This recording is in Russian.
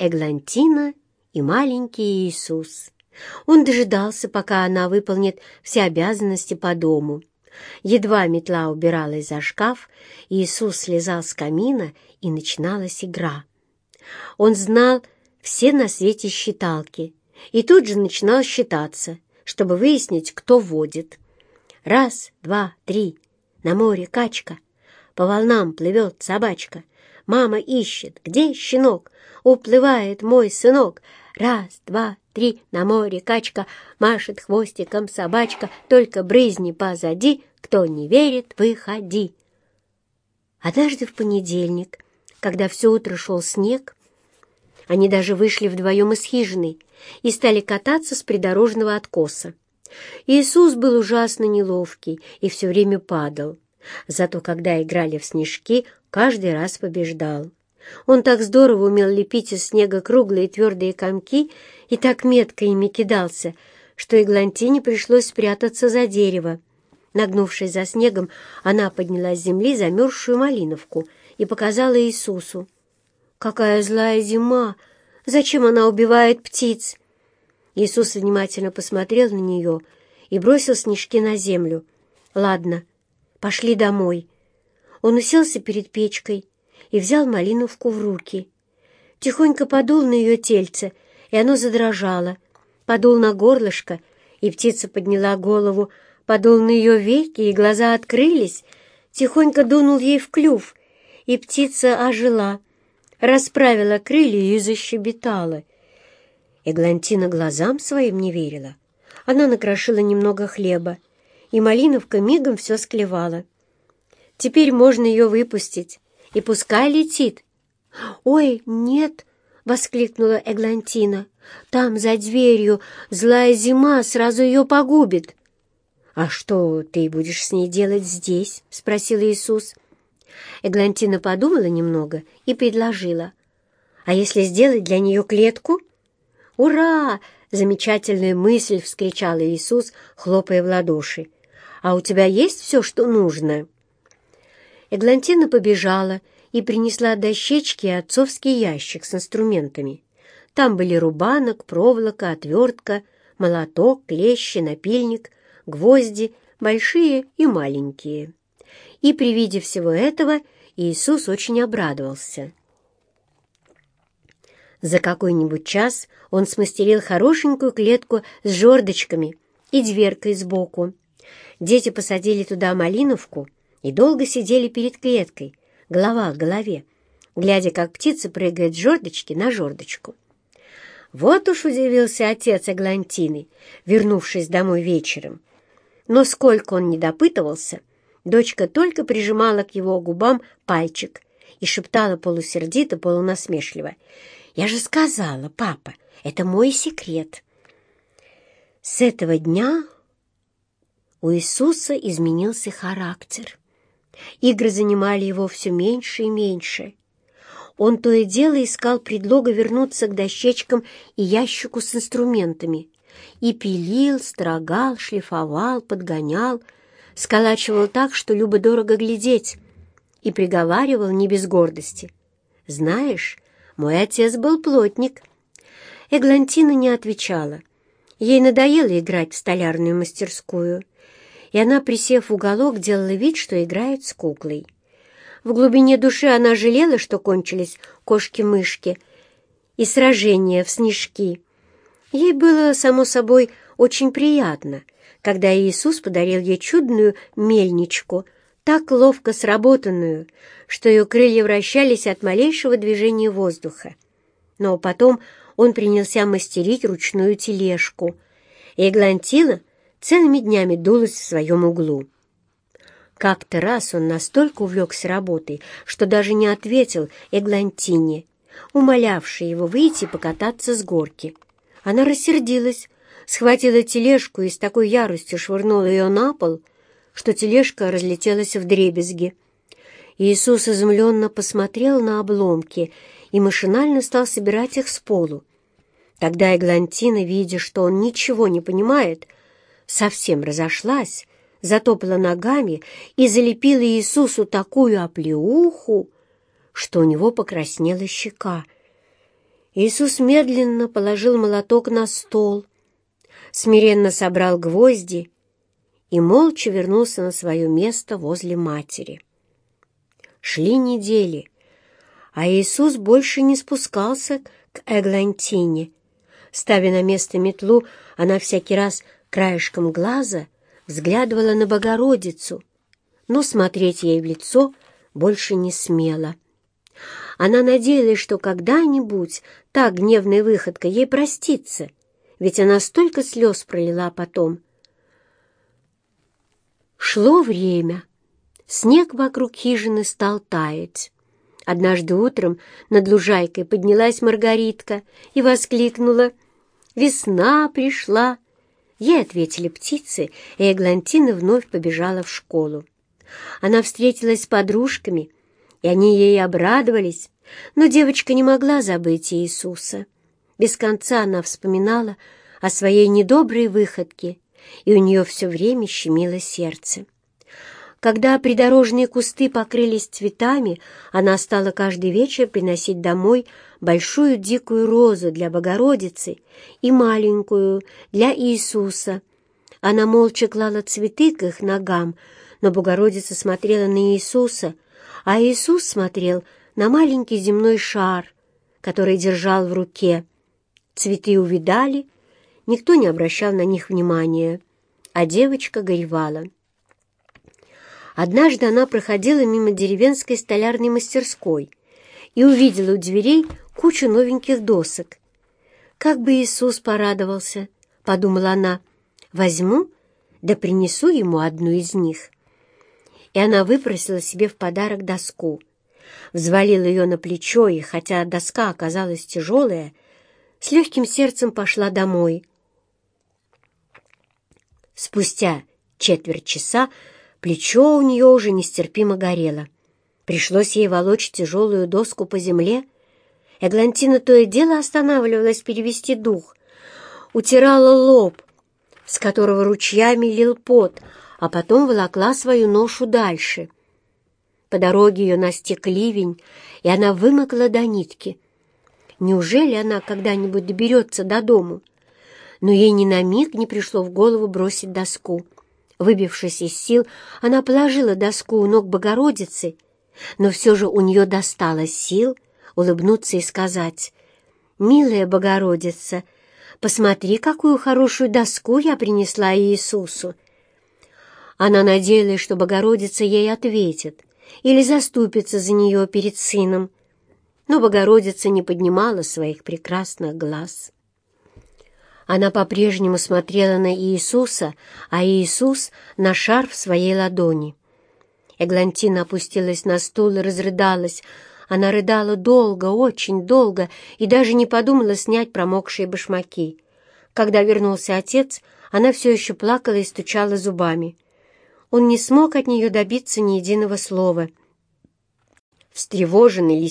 Эглантина и маленький Иисус. Он дожидался, пока она выполнит все обязанности по дому. Едва метла убиралась за шкаф, Иисус слезал с камина, и начиналась игра. Он знал все на свете считалки и тут же начинал считаться, чтобы выяснить, кто водит. Раз, два, три. На море качка. По волнам плывет собачка. Мама ищет, где щенок? Уплывает мой сынок. Раз, два, три. На море качка. Машет хвостиком собачка. Только брызни позади. Кто не верит, выходи. Однажды в понедельник, когда все утро шел снег, они даже вышли вдвоем из хижины и стали кататься с придорожного откоса. Иисус был ужасно неловкий и все время падал. Зато когда играли в снежки, каждый раз побеждал. Он так здорово умел лепить из снега круглые твердые комки и так метко ими кидался, что Иглантине пришлось спрятаться за дерево. Нагнувшись за снегом, она подняла с земли замерзшую малиновку и показала Иисусу. «Какая злая зима! Зачем она убивает птиц?» Иисус внимательно посмотрел на нее и бросил снежки на землю. «Ладно, пошли домой». Он уселся перед печкой и взял малиновку в руки. Тихонько подул на ее тельце, и оно задрожало. Подул на горлышко, и птица подняла голову, подул на ее веки, и глаза открылись. Тихонько дунул ей в клюв, и птица ожила, расправила крылья и защебетала. Эглантина глазам своим не верила. Она накрошила немного хлеба, и малиновка мигом все склевала. Теперь можно ее выпустить, и пускай летит. «Ой, нет!» — воскликнула Эглантина. «Там, за дверью, злая зима сразу ее погубит». «А что ты будешь с ней делать здесь?» — спросил Иисус. Эглантина подумала немного и предложила. «А если сделать для нее клетку?» «Ура!» — замечательная мысль вскричал Иисус, хлопая в ладоши. «А у тебя есть все, что нужно?» Эглантина побежала и принесла дощечки и отцовский ящик с инструментами. Там были рубанок, проволока, отвертка, молоток, клещи, напильник, гвозди, большие и маленькие. И при виде всего этого Иисус очень обрадовался. За какой-нибудь час он смастерил хорошенькую клетку с жердочками и дверкой сбоку. Дети посадили туда малиновку и долго сидели перед клеткой, голова к голове, глядя, как птица прыгает с жердочки на жердочку. Вот уж удивился отец Эглантины, вернувшись домой вечером. Но сколько он не допытывался, дочка только прижимала к его губам пальчик и шептала полусердито, полунасмешливо — я же сказала, папа, это мой секрет. С этого дня у Иисуса изменился характер. Игры занимали его все меньше и меньше. Он то и дело искал предлога вернуться к дощечкам и ящику с инструментами. И пилил, строгал, шлифовал, подгонял, сколачивал так, что любо-дорого глядеть, и приговаривал не без гордости. «Знаешь, мой отец был плотник. Эглантина не отвечала. Ей надоело играть в столярную мастерскую, и она, присев в уголок, делала вид, что играет с куклой. В глубине души она жалела, что кончились кошки-мышки и сражения в снежки. Ей было, само собой, очень приятно, когда Иисус подарил ей чудную мельничку, так ловко сработанную, что ее крылья вращались от малейшего движения воздуха. Но потом он принялся мастерить ручную тележку, Эглантина целыми днями дулась в своем углу. Как-то раз он настолько увлекся работой, что даже не ответил Эглантине, умолявшей его выйти покататься с горки. Она рассердилась, схватила тележку и с такой яростью швырнула ее на пол, что тележка разлетелась в дребезги. Иисус изумленно посмотрел на обломки и машинально стал собирать их с полу. Тогда Эглантина, видя, что он ничего не понимает, совсем разошлась, затопала ногами и залепила Иисусу такую оплеуху, что у него покраснела щека. Иисус медленно положил молоток на стол, смиренно собрал гвозди и молча вернулся на свое место возле матери. Шли недели, а Иисус больше не спускался к Эглантине. Ставя на место метлу, она всякий раз краешком глаза взглядывала на Богородицу, но смотреть ей в лицо больше не смела. Она надеялась, что когда-нибудь та гневная выходка ей простится, ведь она столько слез пролила потом. Шло время. Снег вокруг хижины стал таять. Однажды утром над лужайкой поднялась Маргаритка и воскликнула «Весна пришла!» Ей ответили птицы, и Эглантина вновь побежала в школу. Она встретилась с подружками, и они ей обрадовались, но девочка не могла забыть Иисуса. Без конца она вспоминала о своей недоброй выходке, и у нее все время щемило сердце. Когда придорожные кусты покрылись цветами, она стала каждый вечер приносить домой большую дикую розу для Богородицы и маленькую для Иисуса. Она молча клала цветы к их ногам, но Богородица смотрела на Иисуса, а Иисус смотрел на маленький земной шар, который держал в руке. Цветы увидали, никто не обращал на них внимания, а девочка горевала. Однажды она проходила мимо деревенской столярной мастерской и увидела у дверей кучу новеньких досок. «Как бы Иисус порадовался!» — подумала она. «Возьму, да принесу ему одну из них». И она выпросила себе в подарок доску. Взвалила ее на плечо, и хотя доска оказалась тяжелая, с легким сердцем пошла домой. Спустя четверть часа Плечо у нее уже нестерпимо горело. Пришлось ей волочь тяжелую доску по земле. Эглантина то и дело останавливалась перевести дух. Утирала лоб, с которого ручьями лил пот, а потом волокла свою ношу дальше. По дороге ее настиг ливень, и она вымокла до нитки. Неужели она когда-нибудь доберется до дому? Но ей ни на миг не пришло в голову бросить доску. Выбившись из сил, она положила доску у ног Богородицы, но все же у нее досталось сил улыбнуться и сказать, «Милая Богородица, посмотри, какую хорошую доску я принесла Иисусу». Она надеялась, что Богородица ей ответит или заступится за нее перед сыном, но Богородица не поднимала своих прекрасных глаз. Она по-прежнему смотрела на Иисуса, а Иисус — на шар в своей ладони. Эглантина опустилась на стул и разрыдалась. Она рыдала долго, очень долго, и даже не подумала снять промокшие башмаки. Когда вернулся отец, она все еще плакала и стучала зубами. Он не смог от нее добиться ни единого слова. Встревоженный